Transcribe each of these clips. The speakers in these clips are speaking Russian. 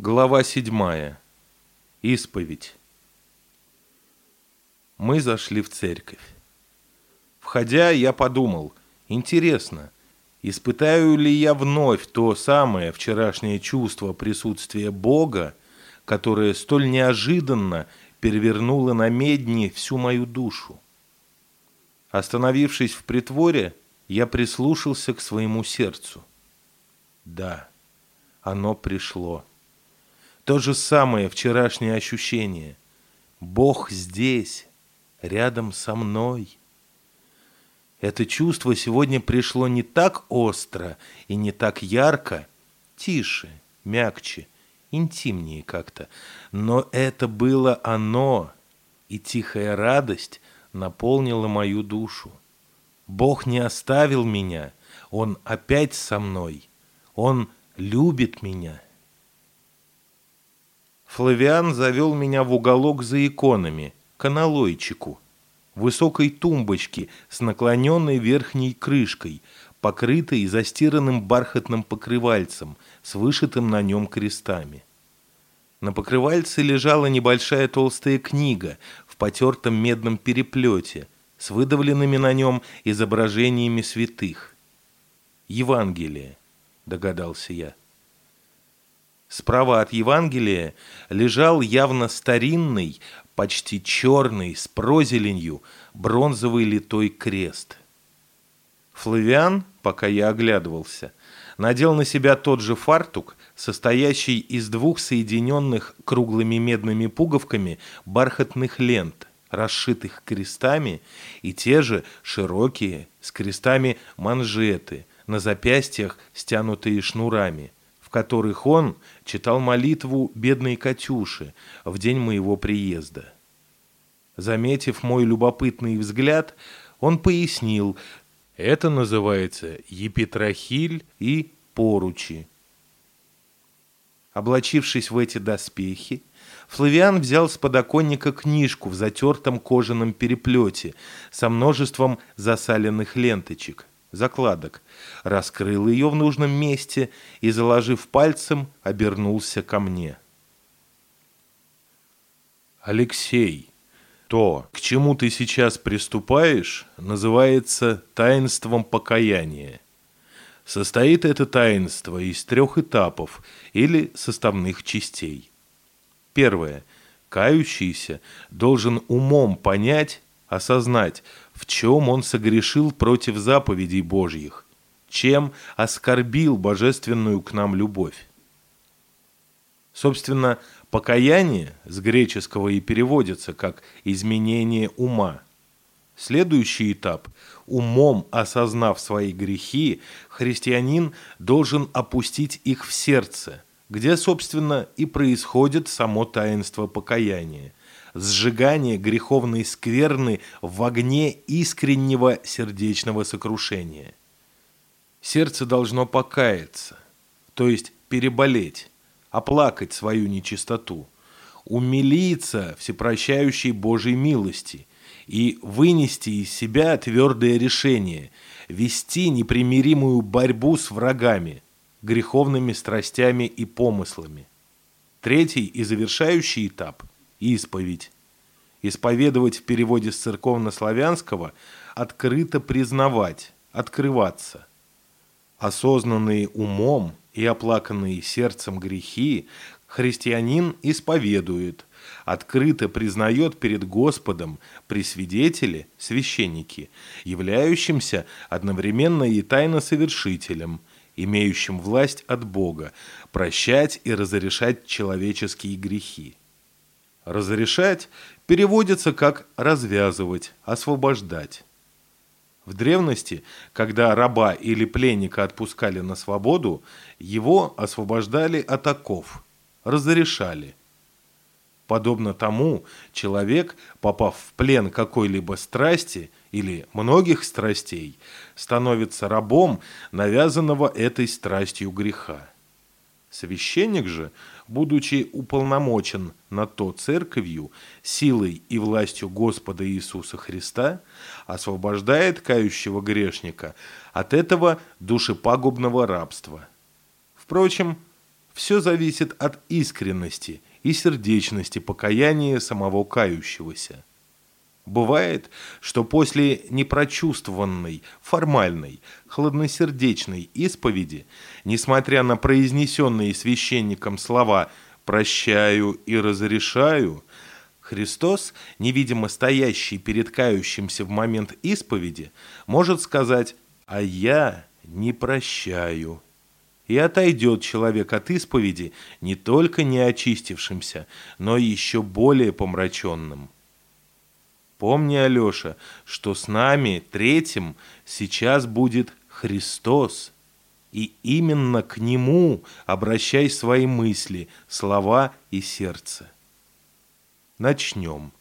Глава седьмая. Исповедь. Мы зашли в церковь. Входя, я подумал, интересно, испытаю ли я вновь то самое вчерашнее чувство присутствия Бога, которое столь неожиданно перевернуло на медни всю мою душу. Остановившись в притворе, я прислушался к своему сердцу. Да, оно пришло. То же самое вчерашнее ощущение. Бог здесь, рядом со мной. Это чувство сегодня пришло не так остро и не так ярко, тише, мягче, интимнее как-то. Но это было оно, и тихая радость наполнила мою душу. Бог не оставил меня, Он опять со мной, Он любит меня. Флавиан завел меня в уголок за иконами, к аналойчику, высокой тумбочке с наклоненной верхней крышкой, покрытой застиранным бархатным покрывальцем с вышитым на нем крестами. На покрывальце лежала небольшая толстая книга в потертом медном переплете с выдавленными на нем изображениями святых. «Евангелие», — догадался я. Справа от Евангелия лежал явно старинный, почти черный, с прозеленью, бронзовый литой крест. Флавиан, пока я оглядывался, надел на себя тот же фартук, состоящий из двух соединенных круглыми медными пуговками бархатных лент, расшитых крестами, и те же широкие, с крестами манжеты, на запястьях стянутые шнурами – в которых он читал молитву бедной Катюши в день моего приезда. Заметив мой любопытный взгляд, он пояснил, это называется епитрахиль и поручи. Облачившись в эти доспехи, Флавиан взял с подоконника книжку в затертом кожаном переплете со множеством засаленных ленточек закладок, раскрыл ее в нужном месте и, заложив пальцем, обернулся ко мне. «Алексей, то, к чему ты сейчас приступаешь, называется таинством покаяния. Состоит это таинство из трех этапов или составных частей. Первое. Кающийся должен умом понять, осознать, в чем он согрешил против заповедей Божьих, чем оскорбил божественную к нам любовь. Собственно, покаяние с греческого и переводится как изменение ума. Следующий этап – умом осознав свои грехи, христианин должен опустить их в сердце, где, собственно, и происходит само таинство покаяния сжигание греховной скверны в огне искреннего сердечного сокрушения. Сердце должно покаяться, то есть переболеть, оплакать свою нечистоту, умилиться всепрощающей Божьей милости и вынести из себя твердое решение вести непримиримую борьбу с врагами, греховными страстями и помыслами. Третий и завершающий этап – исповедь. Исповедовать в переводе с церковно-славянского открыто признавать, открываться. Осознанные умом и оплаканные сердцем грехи христианин исповедует, открыто признает перед Господом при свидетеле, священнике, являющимся одновременно и тайно совершителем, имеющим власть от Бога, прощать и разрешать человеческие грехи. Разрешать переводится как развязывать, освобождать. В древности, когда раба или пленника отпускали на свободу, его освобождали от оков, разрешали. Подобно тому, человек, попав в плен какой-либо страсти или многих страстей, становится рабом навязанного этой страстью греха. Священник же, будучи уполномочен на то церковью, силой и властью Господа Иисуса Христа, освобождает кающего грешника от этого душепагубного рабства. Впрочем, Все зависит от искренности и сердечности покаяния самого кающегося. Бывает, что после непрочувствованной, формальной, хладносердечной исповеди, несмотря на произнесенные священником слова «прощаю и разрешаю», Христос, невидимо стоящий перед кающимся в момент исповеди, может сказать «а я не прощаю». И отойдет человек от исповеди не только не очистившимся, но и еще более помраченным. Помни, Алеша, что с нами, третьим, сейчас будет Христос. И именно к Нему обращай свои мысли, слова и сердце. Начнем.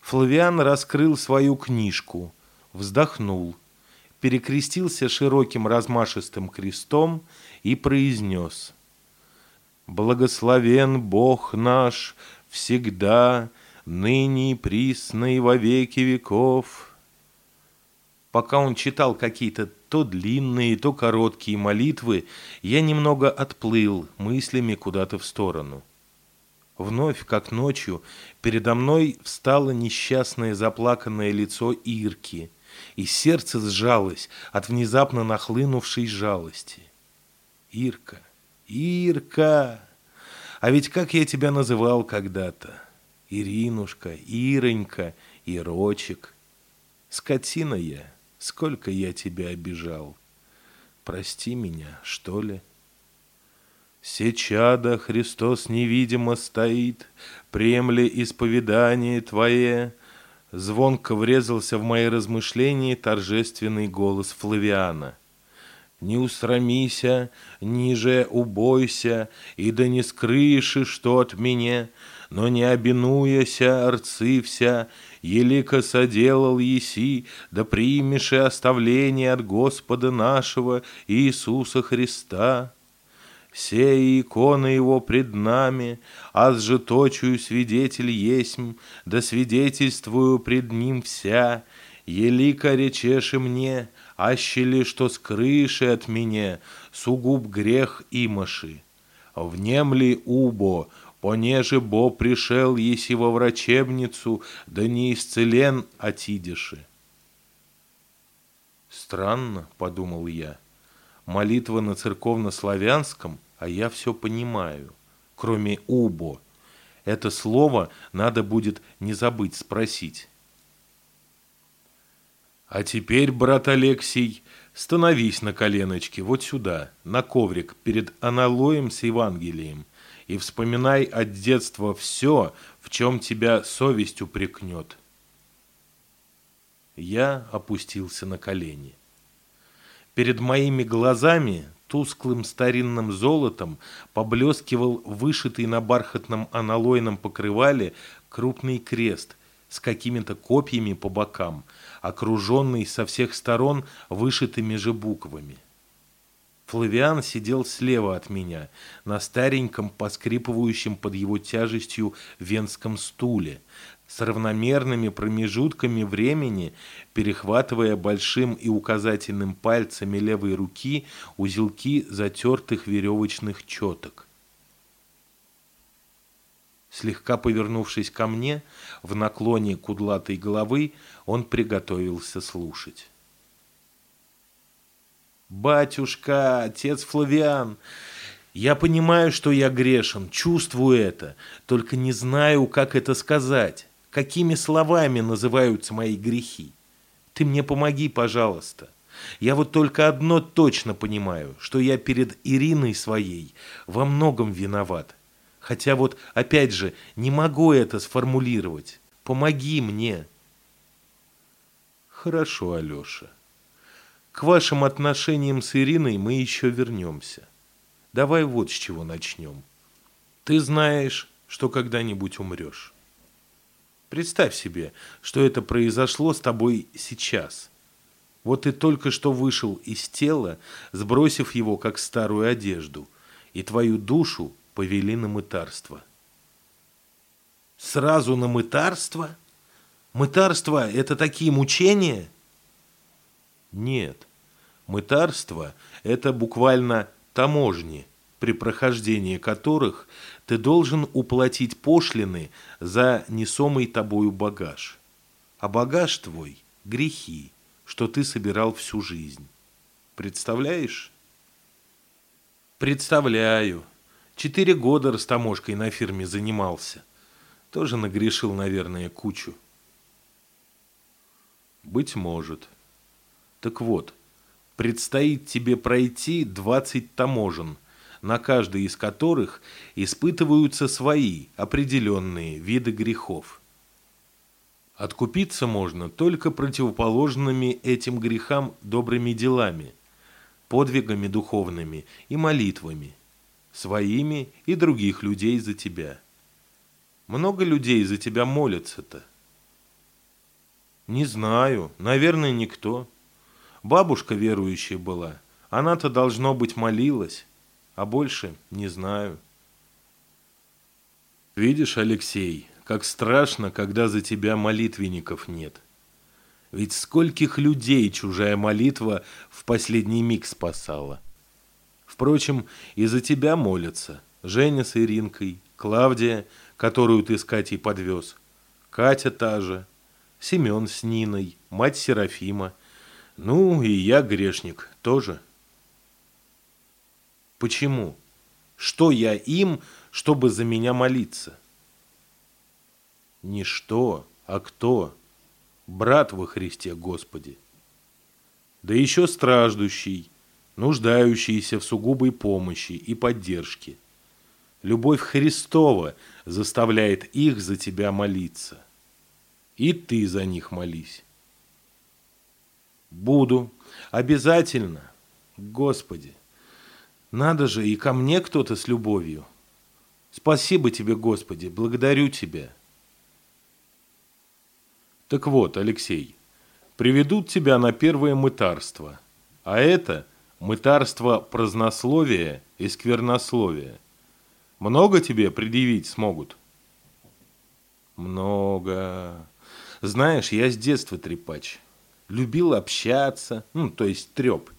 Флавиан раскрыл свою книжку, вздохнул, перекрестился широким размашистым крестом и произнес «Благословен Бог наш всегда, ныне и присно и во веки веков». Пока он читал какие-то то длинные, то короткие молитвы, я немного отплыл мыслями куда-то в сторону. Вновь, как ночью, передо мной встало несчастное заплаканное лицо Ирки, и сердце сжалось от внезапно нахлынувшей жалости. «Ирка, Ирка! А ведь как я тебя называл когда-то? Иринушка, Иронька, Ирочек. Скотина я, сколько я тебя обижал. Прости меня, что ли?» Сечада Христос невидимо стоит, Премли исповедание Твое. Звонко врезался в мои размышления торжественный голос Флавиана. Не усрамися, ниже убойся, И да не скрыши, что от меня, Но не обинуяся, арцы вся, Елико соделал еси, да примешь оставление от Господа нашего Иисуса Христа. Сея икона его пред нами, аз же точую свидетель есмь, да свидетельствую пред ним вся, елика речеши мне, аще ли что с крыши от меня, сугуб грех имаши. Внемли убо, понеже бо пришел еси во врачебницу, да не исцелен отидиши. Странно, подумал я, молитва на церковно-славянском а я все понимаю, кроме «убо». Это слово надо будет не забыть спросить. А теперь, брат Алексей, становись на коленочки вот сюда, на коврик, перед аналоем с Евангелием, и вспоминай от детства все, в чем тебя совесть упрекнет. Я опустился на колени. Перед моими глазами тусклым старинным золотом поблескивал вышитый на бархатном аналойном покрывале крупный крест с какими-то копьями по бокам, окруженный со всех сторон вышитыми же буквами. Флавиан сидел слева от меня, на стареньком, поскрипывающем под его тяжестью венском стуле, с равномерными промежутками времени, перехватывая большим и указательным пальцами левой руки узелки затертых веревочных четок. Слегка повернувшись ко мне, в наклоне кудлатой головы, он приготовился слушать. «Батюшка, отец Флавиан, я понимаю, что я грешен, чувствую это, только не знаю, как это сказать какими словами называются мои грехи. Ты мне помоги, пожалуйста. Я вот только одно точно понимаю, что я перед Ириной своей во многом виноват. Хотя вот, опять же, не могу это сформулировать. Помоги мне. Хорошо, Алеша. К вашим отношениям с Ириной мы еще вернемся. Давай вот с чего начнем. Ты знаешь, что когда-нибудь умрешь. Представь себе, что это произошло с тобой сейчас. Вот ты только что вышел из тела, сбросив его, как старую одежду, и твою душу повели на мытарство. Сразу на мытарство? Мытарство – это такие мучения? Нет. Мытарство – это буквально таможни, при прохождении которых ты должен уплатить пошлины за несомый тобою багаж. А багаж твой – грехи, что ты собирал всю жизнь. Представляешь? Представляю. Четыре года растаможкой на фирме занимался. Тоже нагрешил, наверное, кучу. Быть может. Так вот, предстоит тебе пройти 20 таможен, на каждой из которых испытываются свои определенные виды грехов. Откупиться можно только противоположными этим грехам добрыми делами, подвигами духовными и молитвами, своими и других людей за тебя. Много людей за тебя молятся-то. Не знаю, наверное, никто. Бабушка верующая была. Она-то, должно быть, молилась. А больше не знаю. Видишь, Алексей, как страшно, когда за тебя молитвенников нет. Ведь скольких людей чужая молитва в последний миг спасала. Впрочем, и за тебя молятся. Женя с Иринкой, Клавдия, которую ты с Катей подвез, Катя та же, Семен с Ниной, мать Серафима – ну, и я грешник тоже. Почему? Что я им, чтобы за меня молиться? Не что, а кто? Брат во Христе Господи. Да еще страждущий, нуждающийся в сугубой помощи и поддержке. Любовь Христова заставляет их за тебя молиться. И ты за них молись. Буду. Обязательно. Господи. Надо же, и ко мне кто-то с любовью. Спасибо тебе, Господи, благодарю тебя. Так вот, Алексей, приведут тебя на первое мытарство. А это мытарство празднословия и сквернословия. Много тебе предъявить смогут? Много. Знаешь, я с детства трепач любил общаться, ну, то есть треп.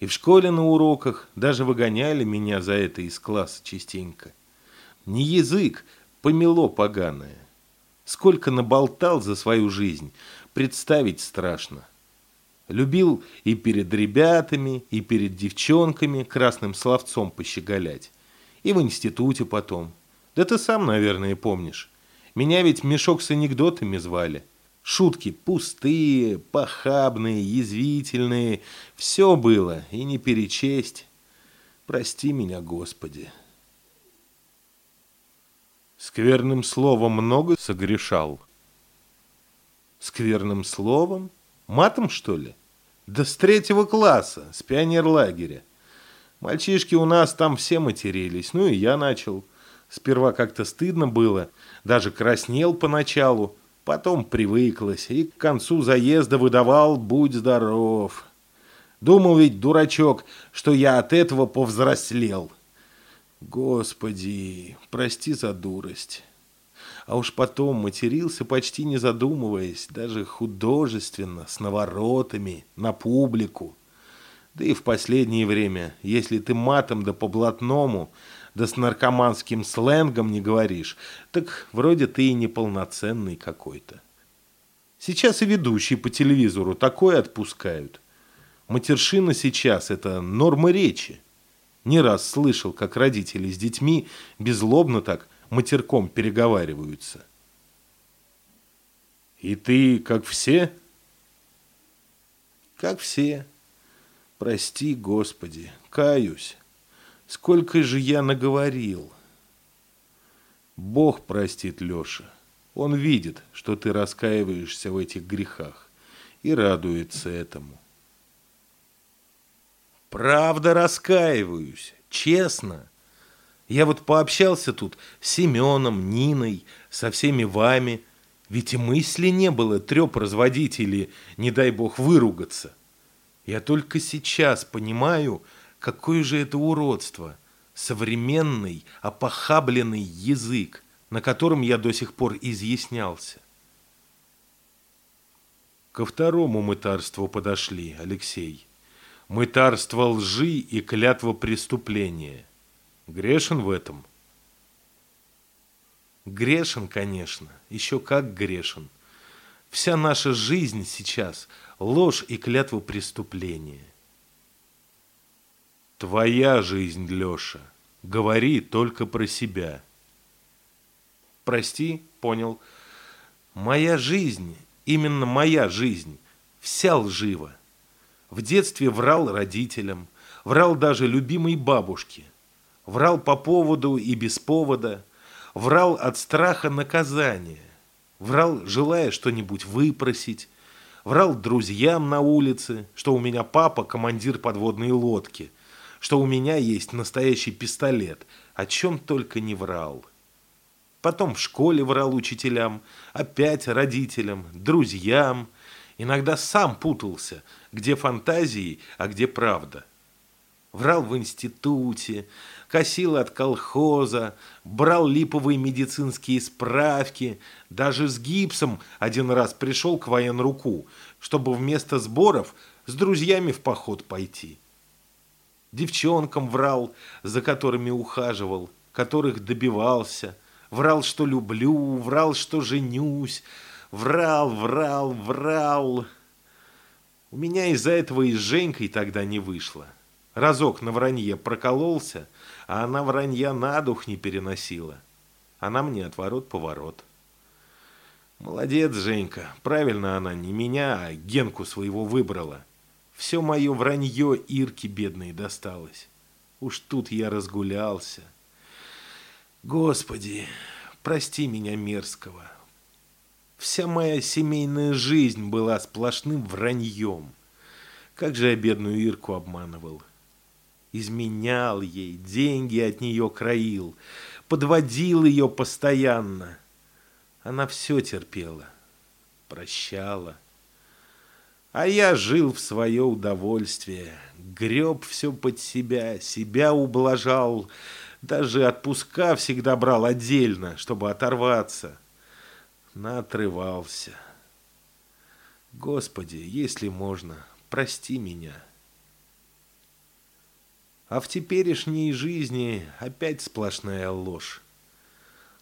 И в школе на уроках даже выгоняли меня за это из класса частенько. Не язык, помело поганое. Сколько наболтал за свою жизнь, представить страшно. Любил и перед ребятами, и перед девчонками красным словцом пощеголять. И в институте потом. Да ты сам, наверное, помнишь. Меня ведь мешок с анекдотами звали. Шутки пустые, похабные, язвительные. Все было, и не перечесть. Прости меня, Господи. Скверным словом много согрешал? Скверным словом? Матом, что ли? Да с третьего класса, с пионерлагеря. Мальчишки у нас там все матерились, ну и я начал. Сперва как-то стыдно было, даже краснел поначалу, Потом привыклась и к концу заезда выдавал «Будь здоров». Думал ведь, дурачок, что я от этого повзрослел. Господи, прости за дурость. А уж потом матерился, почти не задумываясь, даже художественно, с наворотами, на публику. Да и в последнее время, если ты матом да по-блатному, да с наркоманским сленгом не говоришь, так вроде ты и неполноценный какой-то. Сейчас и ведущие по телевизору такое отпускают. Матершина сейчас – это норма речи. Не раз слышал, как родители с детьми безлобно так матерком переговариваются. И ты, как все? Как все. Прости, Господи, каюсь. Сколько же я наговорил. Бог простит, Леша. Он видит, что ты раскаиваешься в этих грехах и радуется этому. Правда раскаиваюсь, честно. Я вот пообщался тут с Семеном, Ниной, со всеми вами. Ведь и мысли не было треп разводить или, не дай бог, выругаться. Я только сейчас понимаю, Какое же это уродство! Современный, опохабленный язык, на котором я до сих пор изъяснялся. Ко второму мытарству подошли, Алексей. Мытарство лжи и клятва преступления. Грешен в этом. Грешен, конечно, еще как грешен. Вся наша жизнь сейчас – ложь и клятва преступления. Твоя жизнь, Леша. Говори только про себя. Прости, понял. Моя жизнь, именно моя жизнь, вся лжива. В детстве врал родителям, врал даже любимой бабушке. Врал по поводу и без повода, врал от страха наказания. Врал, желая что-нибудь выпросить. Врал друзьям на улице, что у меня папа командир подводной лодки, что у меня есть настоящий пистолет, о чем только не врал. Потом в школе врал учителям, опять родителям, друзьям. Иногда сам путался, где фантазии, а где правда. Врал в институте, косил от колхоза, брал липовые медицинские справки, даже с гипсом один раз пришел к военруку, чтобы вместо сборов с друзьями в поход пойти. Девчонкам врал, за которыми ухаживал, которых добивался, врал, что люблю, врал, что женюсь, врал, врал, врал. У меня из-за этого и с Женькой тогда не вышло. Разок на вранье прокололся, а она вранья на дух не переносила. Она мне отворот-поворот. Молодец, Женька. Правильно она не меня, а Генку своего выбрала. Все мое вранье Ирке бедной досталось. Уж тут я разгулялся. Господи, прости меня мерзкого. Вся моя семейная жизнь была сплошным враньем. Как же я бедную Ирку обманывал изменял ей, деньги от нее краил, подводил ее постоянно. Она все терпела, прощала. А я жил в свое удовольствие, греб все под себя, себя ублажал, даже отпуска всегда брал отдельно, чтобы оторваться. Наотрывался. Господи, если можно, прости меня. А в теперешней жизни опять сплошная ложь.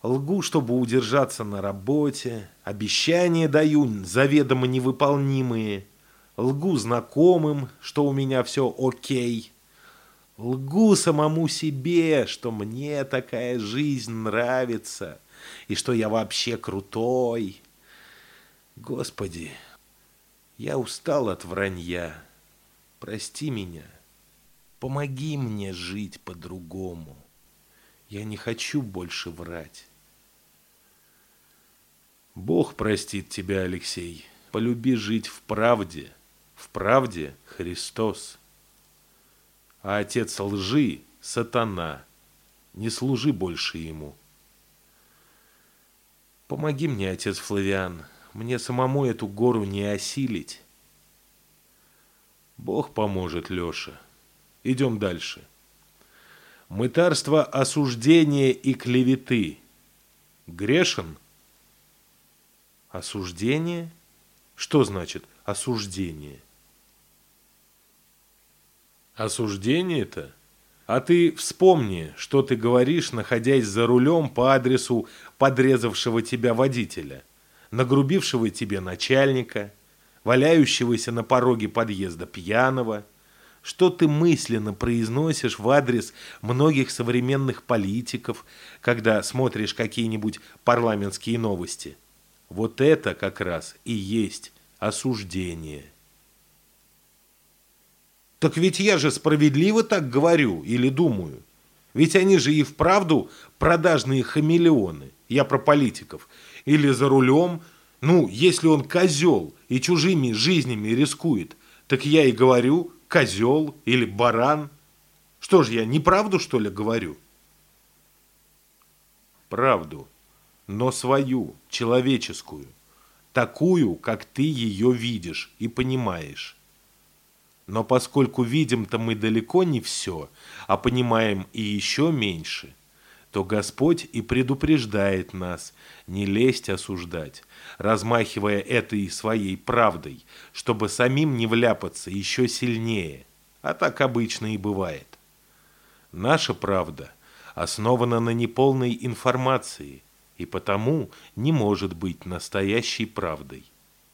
Лгу, чтобы удержаться на работе, обещания даю заведомо невыполнимые. Лгу знакомым, что у меня все окей. Лгу самому себе, что мне такая жизнь нравится и что я вообще крутой. Господи, я устал от вранья. Прости меня. Помоги мне жить по-другому. Я не хочу больше врать. Бог простит тебя, Алексей. Полюби жить в правде. В правде Христос. А отец лжи – сатана. Не служи больше ему. Помоги мне, отец Флавиан. Мне самому эту гору не осилить. Бог поможет, Леша. Идем дальше. Мытарство осуждения и клеветы. Грешен? Осуждение? Что значит осуждение? Осуждение-то? А ты вспомни, что ты говоришь, находясь за рулем по адресу подрезавшего тебя водителя, нагрубившего тебе начальника, валяющегося на пороге подъезда пьяного – что ты мысленно произносишь в адрес многих современных политиков, когда смотришь какие-нибудь парламентские новости. Вот это как раз и есть осуждение. Так ведь я же справедливо так говорю или думаю. Ведь они же и вправду продажные хамелеоны. Я про политиков. Или за рулем. Ну, если он козел и чужими жизнями рискует, так я и говорю, козел или баран. Что ж я, неправду, что ли, говорю? Правду, но свою, человеческую, такую, как ты ее видишь и понимаешь. Но поскольку видим-то мы далеко не все, а понимаем и еще меньше – то Господь и предупреждает нас не лезть осуждать, размахивая этой своей правдой, чтобы самим не вляпаться еще сильнее, а так обычно и бывает. Наша правда основана на неполной информации и потому не может быть настоящей правдой.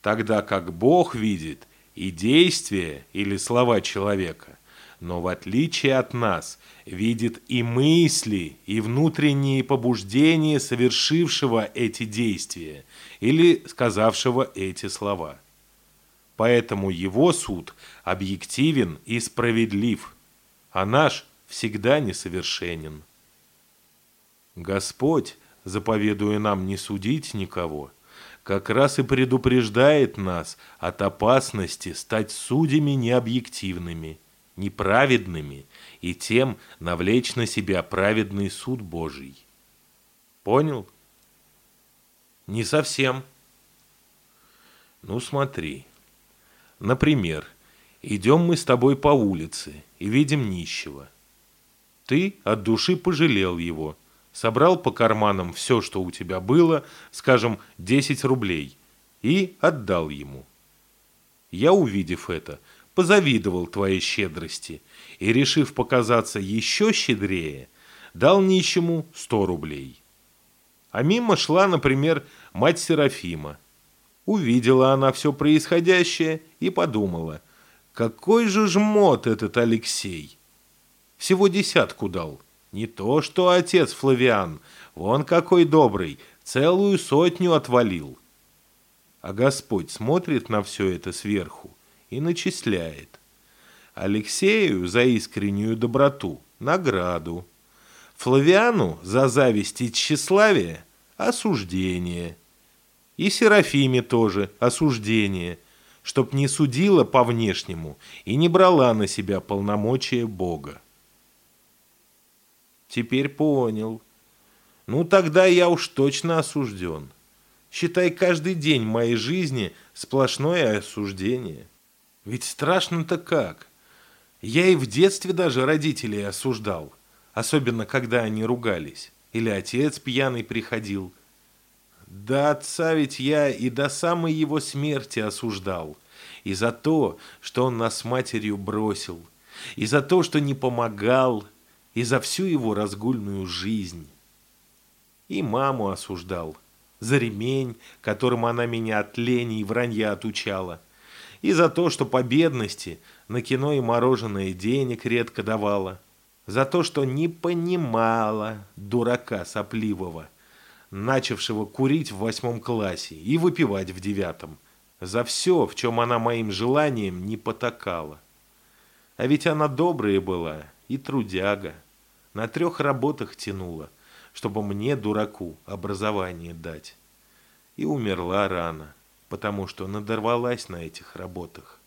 Тогда как Бог видит и действия или слова человека, но в отличие от нас видит и мысли, и внутренние побуждения совершившего эти действия или сказавшего эти слова. Поэтому его суд объективен и справедлив, а наш всегда несовершенен. Господь, заповедуя нам не судить никого, как раз и предупреждает нас от опасности стать судьями необъективными, неправедными и тем навлечь на себя праведный суд Божий. Понял? Не совсем. Ну смотри. Например, идем мы с тобой по улице и видим нищего. Ты от души пожалел его, собрал по карманам все, что у тебя было, скажем, 10 рублей, и отдал ему. Я, увидев это, позавидовал твоей щедрости и, решив показаться еще щедрее, дал нищему 100 рублей. А мимо шла, например, мать Серафима. Увидела она все происходящее и подумала, какой же жмот этот Алексей. Всего десятку дал. Не то, что отец Флавиан, вон какой добрый, целую сотню отвалил. А Господь смотрит на все это сверху и начисляет. Алексею за искреннюю доброту награду. Флавиану за зависть и тщеславие осуждение. И Серафиме тоже осуждение, чтоб не судила по внешнему и не брала на себя полномочия Бога. Теперь понял. Ну тогда я уж точно осужден. Считай каждый день моей жизни сплошное осуждение. Ведь страшно-то как. Я и в детстве даже родителей осуждал, особенно когда они ругались. Или отец пьяный приходил. Да отца ведь я и до самой его смерти осуждал. И за то, что он нас с матерью бросил. И за то, что не помогал. И за всю его разгульную жизнь. И маму осуждал. За ремень, которым она меня от лени и вранья отучала и за то, что по бедности на кино и мороженое денег редко давала, за то, что не понимала дурака сопливого, начавшего курить в восьмом классе и выпивать в девятом, за все, в чем она моим желанием не потакала. А ведь она добрая была и трудяга, на трех работах тянула, чтобы мне, дураку, образование дать. И умерла рано потому что надорвалась на этих работах.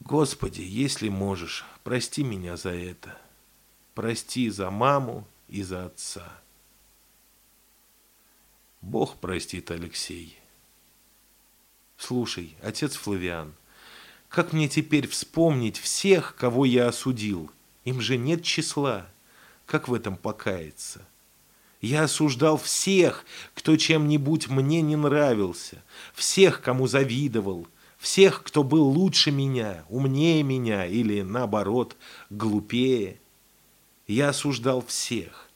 Господи, если можешь, прости меня за это. Прости за маму и за отца. Бог простит, Алексей. Слушай, отец Флавиан, как мне теперь вспомнить всех, кого я осудил? Им же нет числа. Как в этом покаяться? Я осуждал всех, кто чем-нибудь мне не нравился, всех, кому завидовал, всех, кто был лучше меня, умнее меня или, наоборот, глупее. Я осуждал всех.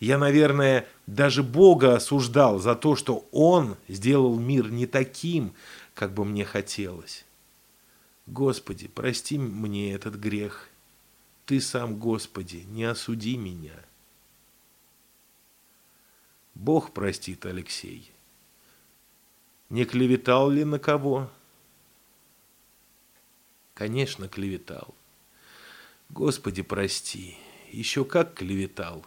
Я, наверное, даже Бога осуждал за то, что Он сделал мир не таким, как бы мне хотелось. Господи, прости мне этот грех. Ты сам, Господи, не осуди меня. Бог простит, Алексей. Не клеветал ли на кого? Конечно, клеветал. Господи, прости, еще как клеветал.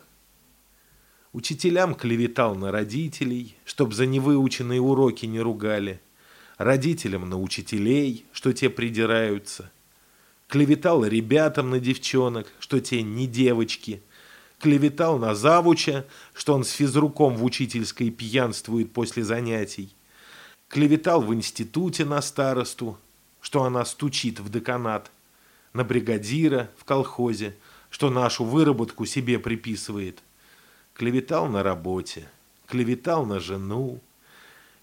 Учителям клеветал на родителей, чтоб за невыученные уроки не ругали. Родителям на учителей, что те придираются. Клеветал ребятам на девчонок, что те не девочки – клеветал на завуча, что он с физруком в учительской пьянствует после занятий, клеветал в институте на старосту, что она стучит в деканат, на бригадира в колхозе, что нашу выработку себе приписывает, клеветал на работе, клеветал на жену,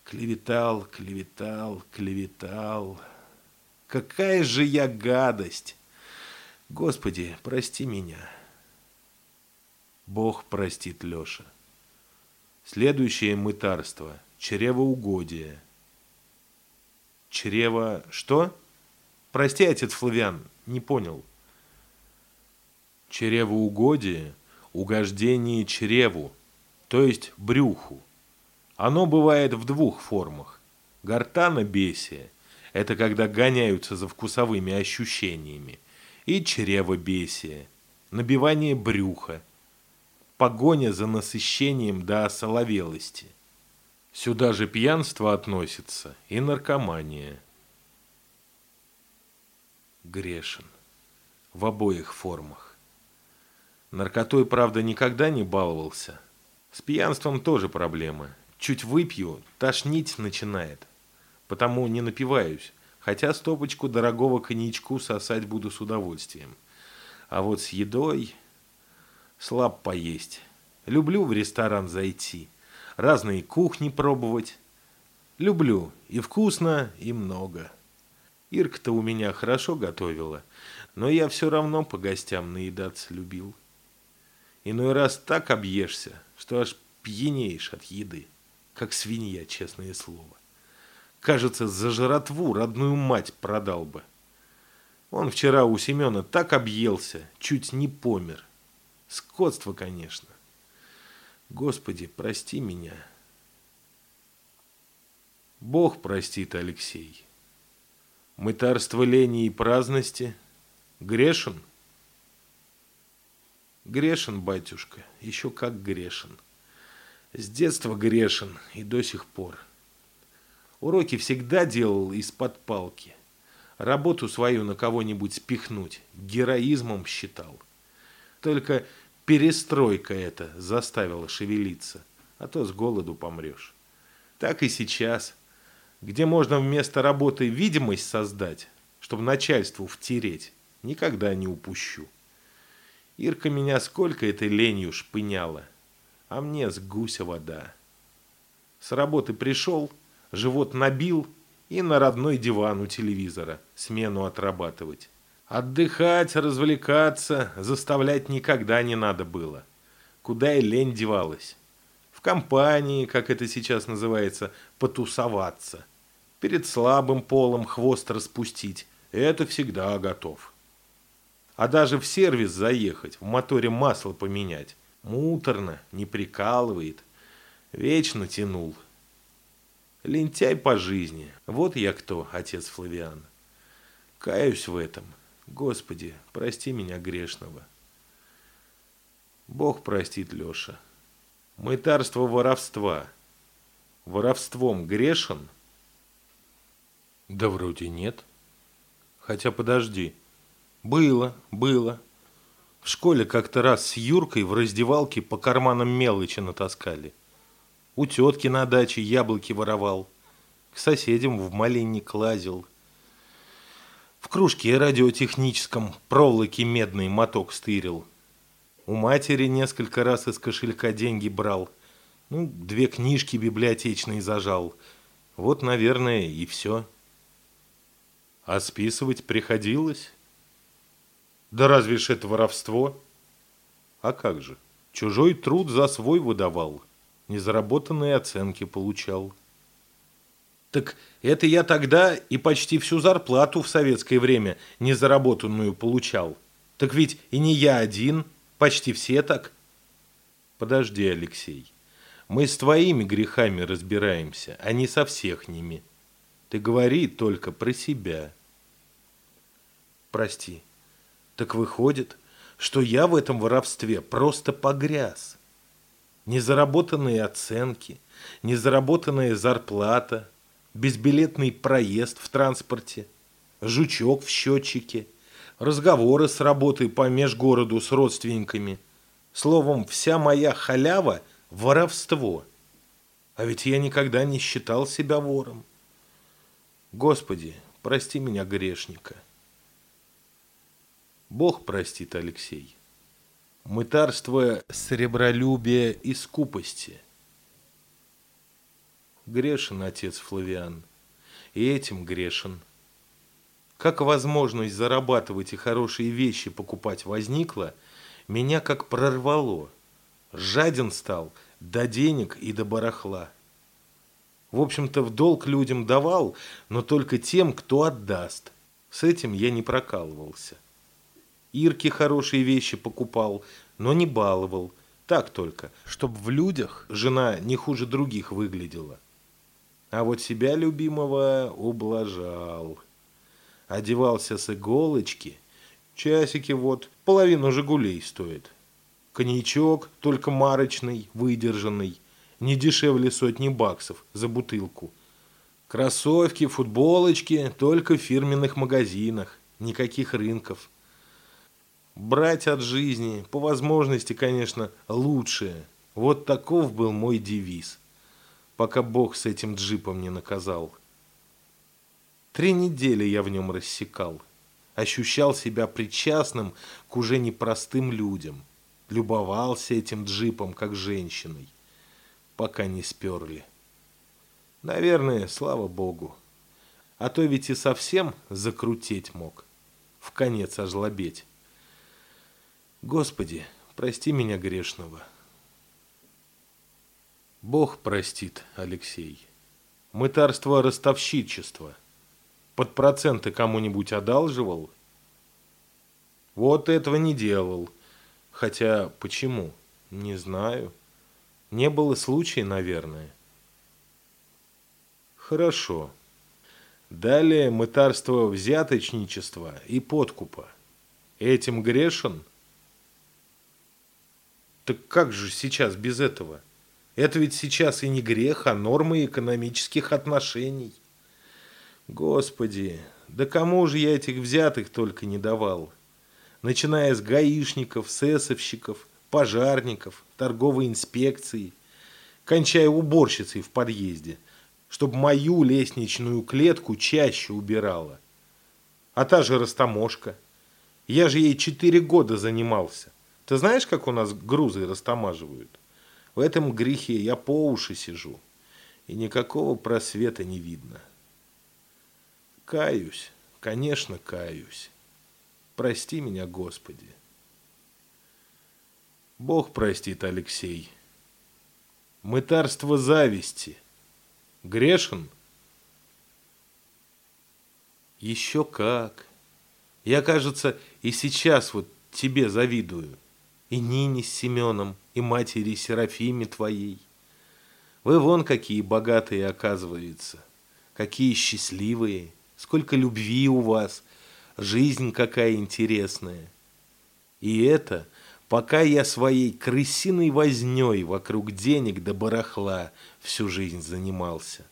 клеветал, клеветал, клеветал. Какая же я гадость! Господи, прости меня. Бог простит Леша. Следующее мытарство – чревоугодие. Чрево что? Прости, отец Флавиан, не понял. Чревоугодие – угождение чреву, то есть брюху. Оно бывает в двух формах. Гортанобесие – это когда гоняются за вкусовыми ощущениями. И чревобесие – набивание брюха, погоня за насыщением до осоловелости. Сюда же пьянство относится и наркомания. Грешен. В обоих формах. Наркотой, правда, никогда не баловался. С пьянством тоже проблема. Чуть выпью, тошнить начинает. Потому не напиваюсь, хотя стопочку дорогого коньячку сосать буду с удовольствием. А вот с едой слаб поесть. Люблю в ресторан зайти, разные кухни пробовать. Люблю и вкусно, и много. Ирка-то у меня хорошо готовила, но я все равно по гостям наедаться любил. Иной раз так объешься, что аж пьянеешь от еды, как свинья, честное слово. Кажется, за жратву родную мать продал бы. Он вчера у Семена так объелся, чуть не помер. Скотство, конечно. Господи, прости меня. Бог простит, Алексей. Мытарство лени и праздности грешен – Грешен, батюшка, еще как грешен. С детства грешен и до сих пор. Уроки всегда делал из-под палки. Работу свою на кого-нибудь спихнуть героизмом считал. Только перестройка эта заставила шевелиться, а то с голоду помрешь. Так и сейчас, где можно вместо работы видимость создать, чтобы начальству втереть, никогда не упущу. Ирка меня сколько этой ленью шпыняла, а мне с гуся вода. С работы пришел, живот набил и на родной диван у телевизора смену отрабатывать. Отдыхать, развлекаться, заставлять никогда не надо было. Куда и лень девалась. В компании, как это сейчас называется, потусоваться. Перед слабым полом хвост распустить. Это всегда готов. А даже в сервис заехать, в моторе масло поменять. Муторно, не прикалывает. Вечно тянул. Лентяй по жизни. Вот я кто, отец Флавиан. Каюсь в этом. Господи, прости меня грешного. Бог простит, Леша. Мытарство воровства. Воровством грешен? Да вроде нет. Хотя подожди. Было, было. В школе как-то раз с Юркой в раздевалке по карманам мелочи натаскали. У тетки на даче яблоки воровал. К соседям в малинник лазил. В кружке радиотехническом проволоки медный моток стырил. У матери несколько раз из кошелька деньги брал. Ну, две книжки библиотечные зажал. Вот, наверное, и все. А списывать приходилось. Да разве ж это воровство? А как же? Чужой труд за свой выдавал. Незаработанные оценки получал. Так это я тогда и почти всю зарплату в советское время незаработанную получал. Так ведь и не я один, почти все так. Подожди, Алексей. Мы с твоими грехами разбираемся, а не со всех ними. Ты говори только про себя. Прости. Так выходит, что я в этом воровстве просто погряз. Незаработанные оценки, незаработанная зарплата, безбилетный проезд в транспорте, жучок в счетчике, разговоры с работой по межгороду с родственниками. Словом, вся моя халява – воровство. А ведь я никогда не считал себя вором. Господи, прости меня, грешника. Бог простит, Алексей. Мытарство сребролюбия и скупости. Грешен отец Флавиан, и этим грешен. Как возможность зарабатывать и хорошие вещи покупать возникла, меня как прорвало. Жаден стал до денег и до барахла. В общем-то, в долг людям давал, но только тем, кто отдаст. С этим я не прокалывался. Ирке хорошие вещи покупал, но не баловал. Так только, чтобы в людях жена не хуже других выглядела. А вот себя любимого ублажал. Одевался с иголочки. Часики вот половину «Жигулей» стоит. Коньячок, только марочный, выдержанный. Не дешевле сотни баксов за бутылку. Кроссовки, футболочки только в фирменных магазинах. Никаких рынков. Брать от жизни, по возможности, конечно, лучшее. Вот таков был мой девиз, пока Бог с этим джипом не наказал. Три недели я в нем рассекал. Ощущал себя причастным к уже непростым людям. Любовался этим джипом, как женщиной. Пока не сперли. Наверное, слава Богу. А то ведь и совсем закрутить мог. В конец ожлобеть. Господи, прости меня грешного. Бог простит, Алексей. Мытарство ростовщичество. Под проценты кому-нибудь одалживал? Вот этого не делал. Хотя почему? Не знаю. Не было случая, наверное. Хорошо. Далее мытарство взяточничества и подкупа. Этим грешен? Так как же сейчас без этого? Это ведь сейчас и не грех, а нормы экономических отношений. Господи, да кому же я этих взятых только не давал? Начиная с гаишников, сессовщиков, пожарников, торговой инспекции, кончая уборщицей в подъезде, чтобы мою лестничную клетку чаще убирала. А та же растаможка. Я же ей четыре года занимался. Ты знаешь, как у нас грузы растамаживают? В этом грехе я по уши сижу, и никакого просвета не видно. Каюсь, конечно, каюсь. Прости меня, Господи. Бог простит, Алексей. Мытарство зависти. Грешен? Еще как. Я, кажется, и сейчас вот тебе завидую и Нине с Семеном, и матери Серафиме твоей. Вы вон какие богатые, оказывается, какие счастливые, сколько любви у вас, жизнь какая интересная. И это, пока я своей крысиной вознёй вокруг денег до барахла всю жизнь занимался.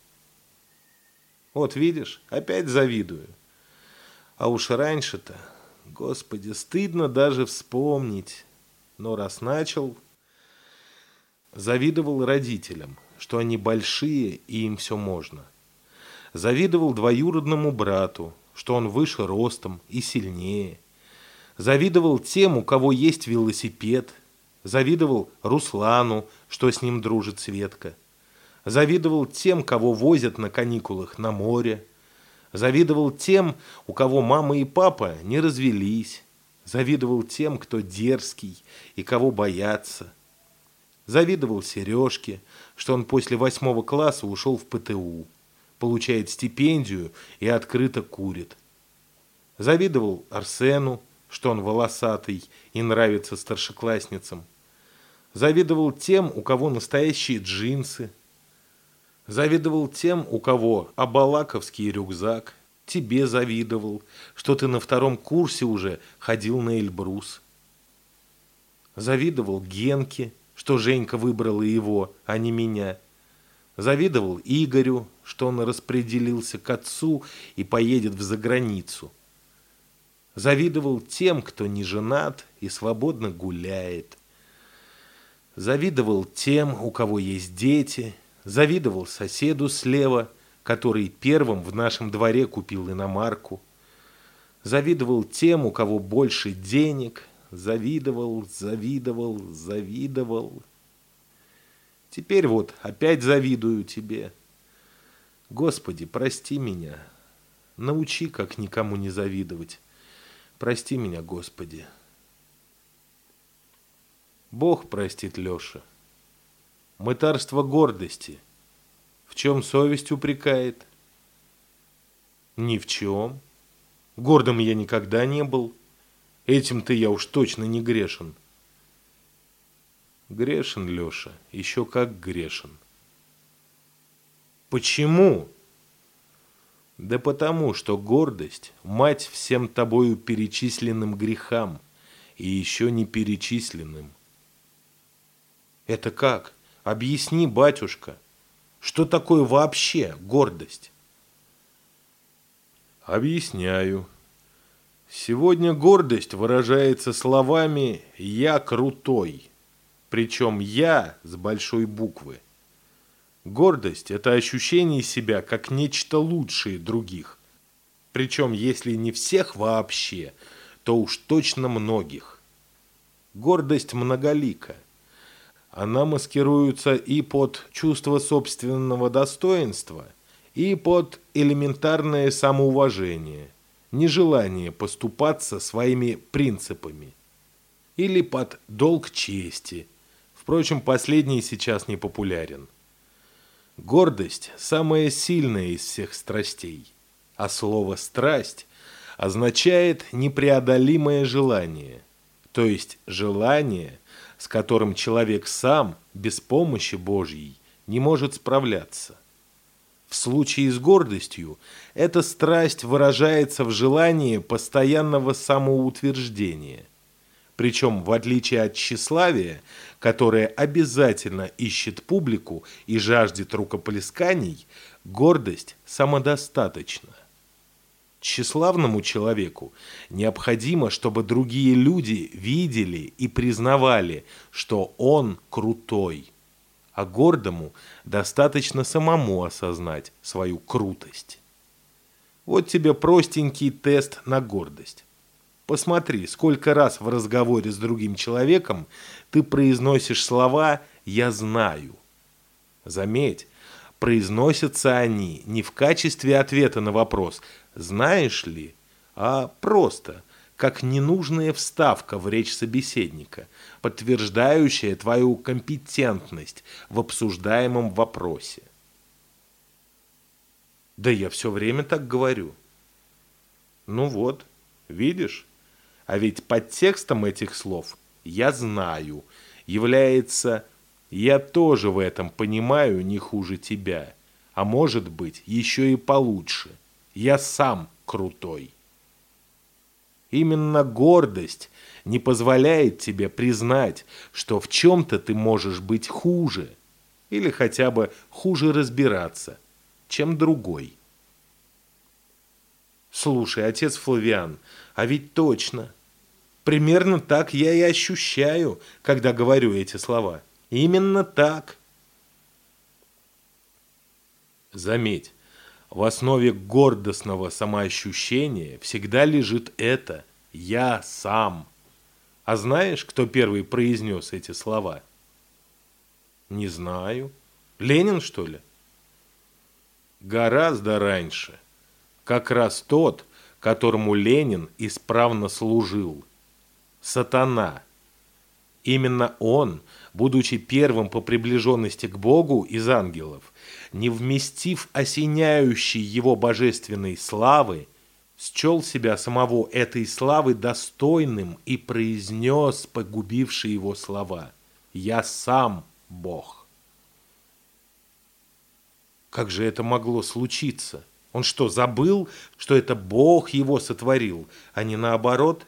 Вот видишь, опять завидую. А уж раньше-то, Господи, стыдно даже вспомнить но раз начал, завидовал родителям, что они большие и им все можно. Завидовал двоюродному брату, что он выше ростом и сильнее. Завидовал тем, у кого есть велосипед. Завидовал Руслану, что с ним дружит Светка. Завидовал тем, кого возят на каникулах на море. Завидовал тем, у кого мама и папа не развелись. Завидовал тем, кто дерзкий и кого боятся. Завидовал Сережке, что он после восьмого класса ушел в ПТУ, получает стипендию и открыто курит. Завидовал Арсену, что он волосатый и нравится старшеклассницам. Завидовал тем, у кого настоящие джинсы. Завидовал тем, у кого абалаковский рюкзак тебе завидовал, что ты на втором курсе уже ходил на Эльбрус. Завидовал Генке, что Женька выбрала его, а не меня. Завидовал Игорю, что он распределился к отцу и поедет в заграницу. Завидовал тем, кто не женат и свободно гуляет. Завидовал тем, у кого есть дети. Завидовал соседу слева – который первым в нашем дворе купил иномарку. Завидовал тем, у кого больше денег. Завидовал, завидовал, завидовал. Теперь вот опять завидую тебе. Господи, прости меня. Научи, как никому не завидовать. Прости меня, Господи. Бог простит Леша. Мытарство гордости. В чем совесть упрекает? Ни в чем. Гордым я никогда не был. Этим-то я уж точно не грешен. Грешен, Леша, еще как грешен. Почему? Да потому, что гордость – мать всем тобою перечисленным грехам и еще не перечисленным. Это как? Объясни, батюшка, что такое вообще гордость? Объясняю. Сегодня гордость выражается словами «я крутой», причем «я» с большой буквы. Гордость – это ощущение себя как нечто лучшее других. Причем, если не всех вообще, то уж точно многих. Гордость многолика. Она маскируется и под чувство собственного достоинства, и под элементарное самоуважение – нежелание поступаться своими принципами. Или под долг чести. Впрочем, последний сейчас не популярен. Гордость – самая сильная из всех страстей, а слово «страсть» означает непреодолимое желание, то есть желание, с которым человек сам, без помощи Божьей, не может справляться. В случае с гордостью эта страсть выражается в желании постоянного самоутверждения. Причем, в отличие от тщеславия, которое обязательно ищет публику и жаждет рукоплесканий, гордость самодостаточна. Тщеславному человеку необходимо, чтобы другие люди видели и признавали, что он крутой а гордому достаточно самому осознать свою крутость. Вот тебе простенький тест на гордость. Посмотри, сколько раз в разговоре с другим человеком ты произносишь слова «я знаю». Заметь, произносятся они не в качестве ответа на вопрос «знаешь ли?», а просто – как ненужная вставка в речь собеседника, подтверждающая твою компетентность в обсуждаемом вопросе. Да я все время так говорю. Ну вот, видишь? А ведь под текстом этих слов «я знаю» является «я тоже в этом понимаю не хуже тебя», а может быть еще и получше. Я сам крутой. Именно гордость не позволяет тебе признать, что в чем-то ты можешь быть хуже, или хотя бы хуже разбираться, чем другой. Слушай, отец Флавиан, а ведь точно. Примерно так я и ощущаю, когда говорю эти слова. Именно так. Заметь, в основе гордостного самоощущения всегда лежит это «я сам». А знаешь, кто первый произнес эти слова? Не знаю. Ленин, что ли? Гораздо раньше. Как раз тот, которому Ленин исправно служил. Сатана. Именно он, будучи первым по приближенности к Богу из ангелов, не вместив осеняющей его божественной славы, счел себя самого этой славы достойным и произнес погубившие его слова «Я сам Бог». Как же это могло случиться? Он что, забыл, что это Бог его сотворил, а не наоборот?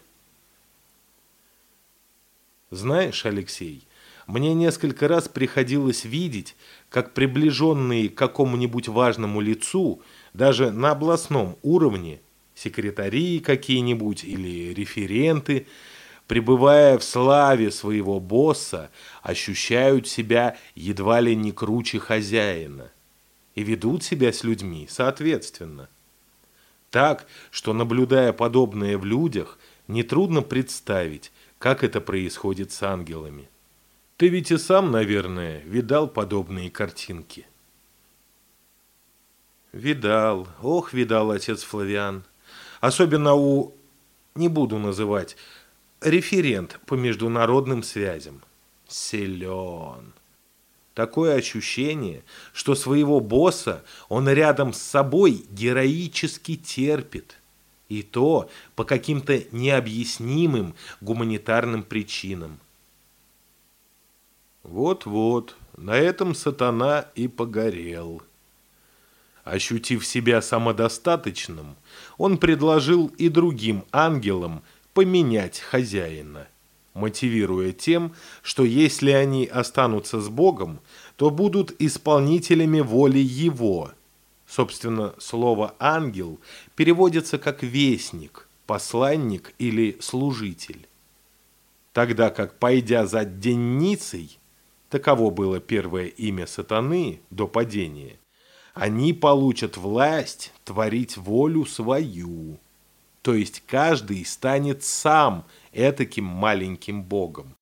Знаешь, Алексей, мне несколько раз приходилось видеть, как приближенные к какому-нибудь важному лицу, даже на областном уровне, секретари какие-нибудь или референты, пребывая в славе своего босса, ощущают себя едва ли не круче хозяина и ведут себя с людьми соответственно. Так, что наблюдая подобное в людях, нетрудно представить, как это происходит с ангелами. Ты ведь и сам, наверное, видал подобные картинки. Видал, ох, видал отец Флавиан. Особенно у, не буду называть, референт по международным связям. силен. Такое ощущение, что своего босса он рядом с собой героически терпит. И то по каким-то необъяснимым гуманитарным причинам. Вот-вот, на этом сатана и погорел. Ощутив себя самодостаточным, он предложил и другим ангелам поменять хозяина, мотивируя тем, что если они останутся с Богом, то будут исполнителями воли Его. Собственно, слово «ангел» переводится как «вестник», «посланник» или «служитель». Тогда как, пойдя за денницей, таково было первое имя сатаны до падения, они получат власть творить волю свою. То есть каждый станет сам этаким маленьким богом.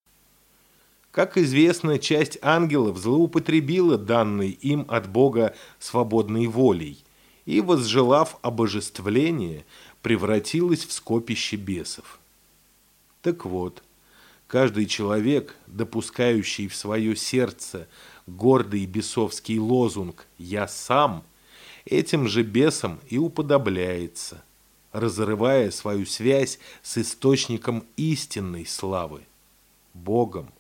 Как известно, часть ангелов злоупотребила данной им от Бога свободной волей и, возжелав обожествления, превратилась в скопище бесов. Так вот, каждый человек, допускающий в свое сердце гордый бесовский лозунг «Я сам», этим же бесом и уподобляется, разрывая свою связь с источником истинной славы – Богом.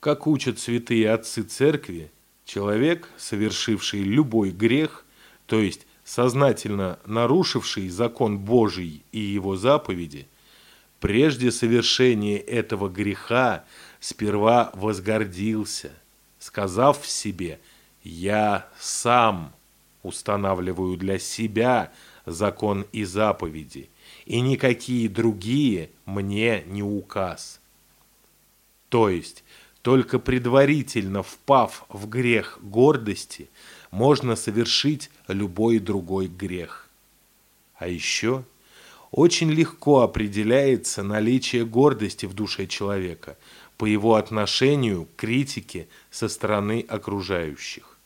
Как учат святые отцы церкви, человек, совершивший любой грех, то есть сознательно нарушивший закон Божий и его заповеди, прежде совершения этого греха – сперва возгордился, сказав в себе «Я сам устанавливаю для себя закон и заповеди, и никакие другие мне не указ». То есть, только предварительно впав в грех гордости, можно совершить любой другой грех. А еще очень легко определяется наличие гордости в душе человека – по его отношению к критике со стороны окружающих.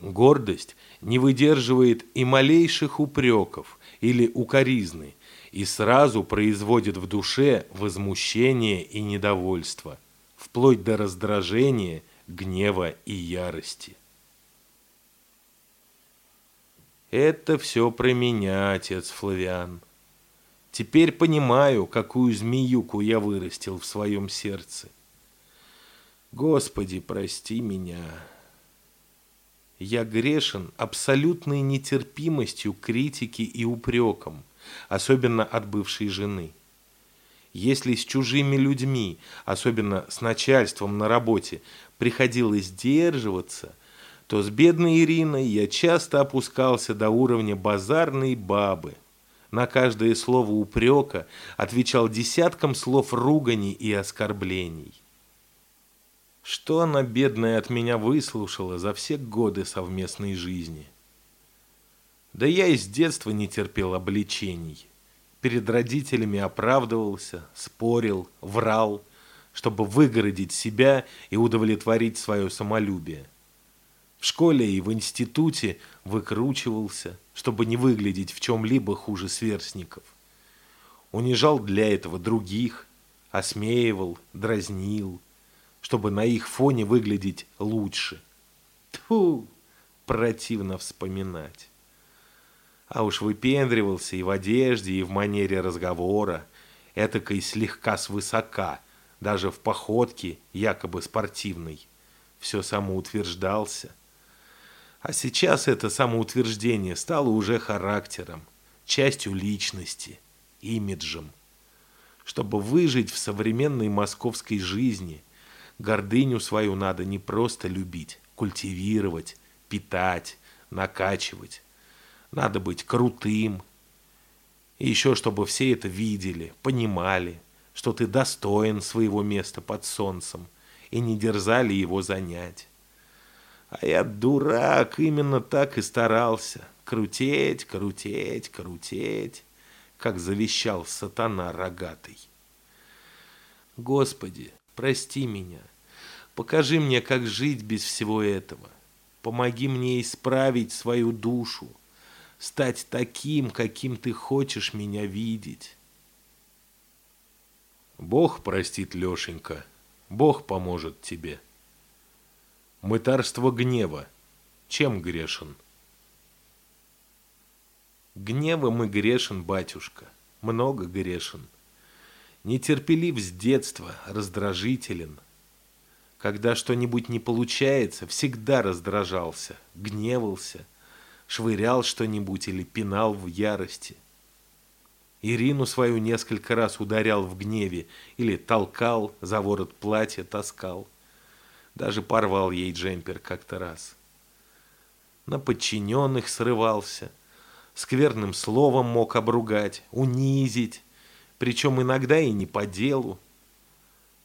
Гордость не выдерживает и малейших упреков или укоризны и сразу производит в душе возмущение и недовольство, вплоть до раздражения, гнева и ярости. Это все про меня, отец Флавиан. Теперь понимаю, какую змеюку я вырастил в своем сердце. Господи, прости меня. Я грешен абсолютной нетерпимостью к критике и упрекам, особенно от бывшей жены. Если с чужими людьми, особенно с начальством на работе, приходилось сдерживаться, то с бедной Ириной я часто опускался до уровня базарной бабы – на каждое слово упрека отвечал десятком слов ругани и оскорблений. Что она, бедная, от меня выслушала за все годы совместной жизни? Да я и с детства не терпел обличений. Перед родителями оправдывался, спорил, врал, чтобы выгородить себя и удовлетворить свое самолюбие. В школе и в институте выкручивался, чтобы не выглядеть в чем-либо хуже сверстников. Унижал для этого других, осмеивал, дразнил, чтобы на их фоне выглядеть лучше. Тьфу, противно вспоминать. А уж выпендривался и в одежде, и в манере разговора, этакой слегка свысока, даже в походке якобы спортивной. Все самоутверждался – а сейчас это самоутверждение стало уже характером, частью личности, имиджем. Чтобы выжить в современной московской жизни, гордыню свою надо не просто любить, культивировать, питать, накачивать. Надо быть крутым. И еще, чтобы все это видели, понимали, что ты достоин своего места под солнцем и не дерзали его занять. А я дурак, именно так и старался. Крутеть, крутеть, крутеть, как завещал сатана рогатый. Господи, прости меня. Покажи мне, как жить без всего этого. Помоги мне исправить свою душу, стать таким, каким ты хочешь меня видеть. Бог простит, Лешенька, Бог поможет тебе. Мытарство гнева. Чем грешен? Гневом и грешен, батюшка, много грешен. Нетерпелив с детства, раздражителен. Когда что-нибудь не получается, всегда раздражался, гневался, швырял что-нибудь или пинал в ярости. Ирину свою несколько раз ударял в гневе или толкал, за ворот платья таскал. Даже порвал ей джемпер как-то раз. На подчиненных срывался – скверным словом мог обругать, унизить, причем иногда и не по делу.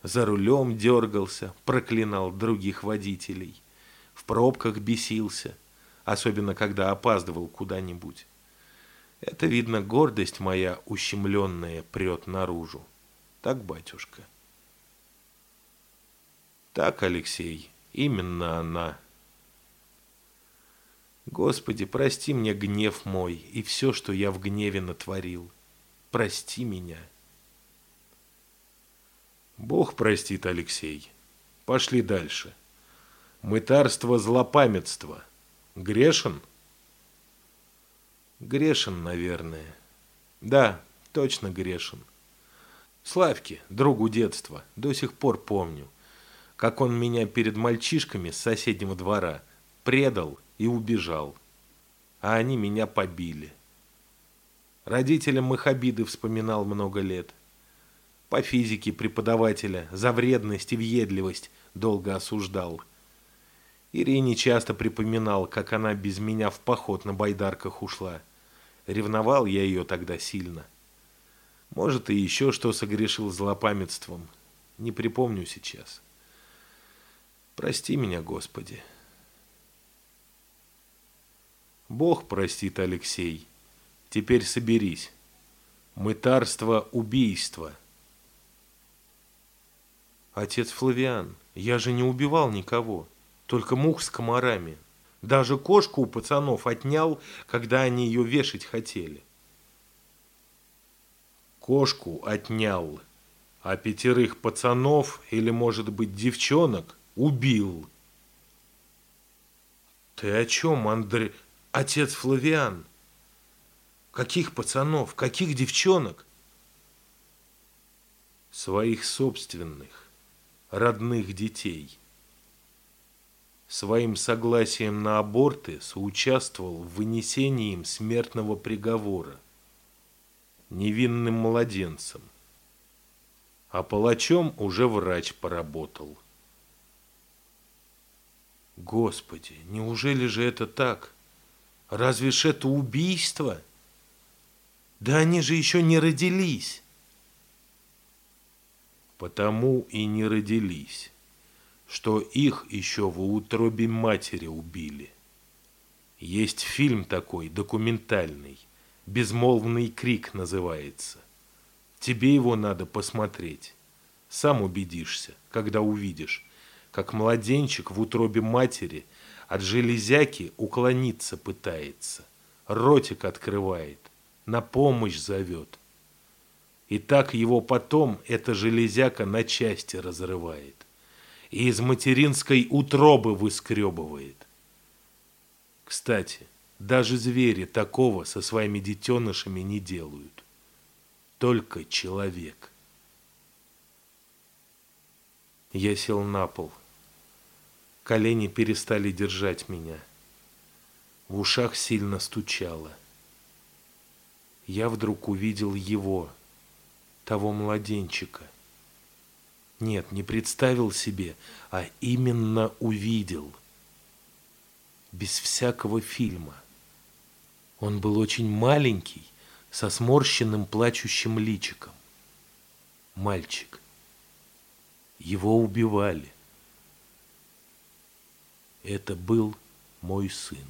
За рулем дергался, проклинал других водителей, в пробках бесился, особенно когда опаздывал куда-нибудь. Это, видно, гордость моя ущемленная прет наружу. Так, батюшка? Так, Алексей, именно она. Господи, прости мне гнев мой и все, что я в гневе натворил. Прости меня. Бог простит, Алексей. Пошли дальше. Мытарство злопамятства. Грешен? Грешен, наверное. Да, точно грешен. Славки, другу детства, до сих пор помню, как он меня перед мальчишками с соседнего двора предал и убежал. А они меня побили. Родителям их обиды вспоминал много лет. По физике преподавателя за вредность и въедливость долго осуждал. Ирине часто припоминал, как она без меня в поход на байдарках ушла. Ревновал я ее тогда сильно. Может, и еще что согрешил злопамятством. Не припомню сейчас. Прости меня, Господи. Бог простит, Алексей. Теперь соберись. Мытарство – убийство. Отец Флавиан, я же не убивал никого, только мух с комарами. Даже кошку у пацанов отнял, когда они ее вешать хотели. Кошку отнял, а пятерых пацанов или, может быть, девчонок убил. Ты о чем, Андрей? Отец Флавиан. Каких пацанов, каких девчонок? Своих собственных, родных детей. Своим согласием на аборты соучаствовал в вынесении им смертного приговора невинным младенцам. А палачом уже врач поработал. Господи, неужели же это так? Разве ж это убийство? Да они же еще не родились. Потому и не родились, что их еще в утробе матери убили. Есть фильм такой, документальный, «Безмолвный крик» называется. Тебе его надо посмотреть. Сам убедишься, когда увидишь, как младенчик в утробе матери – от железяки уклониться пытается, ротик открывает, на помощь зовет. И так его потом эта железяка на части разрывает и из материнской утробы выскребывает. Кстати, даже звери такого со своими детенышами не делают. Только человек. Я сел на пол. Колени перестали держать меня. В ушах сильно стучало. Я вдруг увидел его, того младенчика. Нет, не представил себе, а именно увидел. Без всякого фильма. Он был очень маленький, со сморщенным плачущим личиком. Мальчик. Его убивали. Это был мой сын.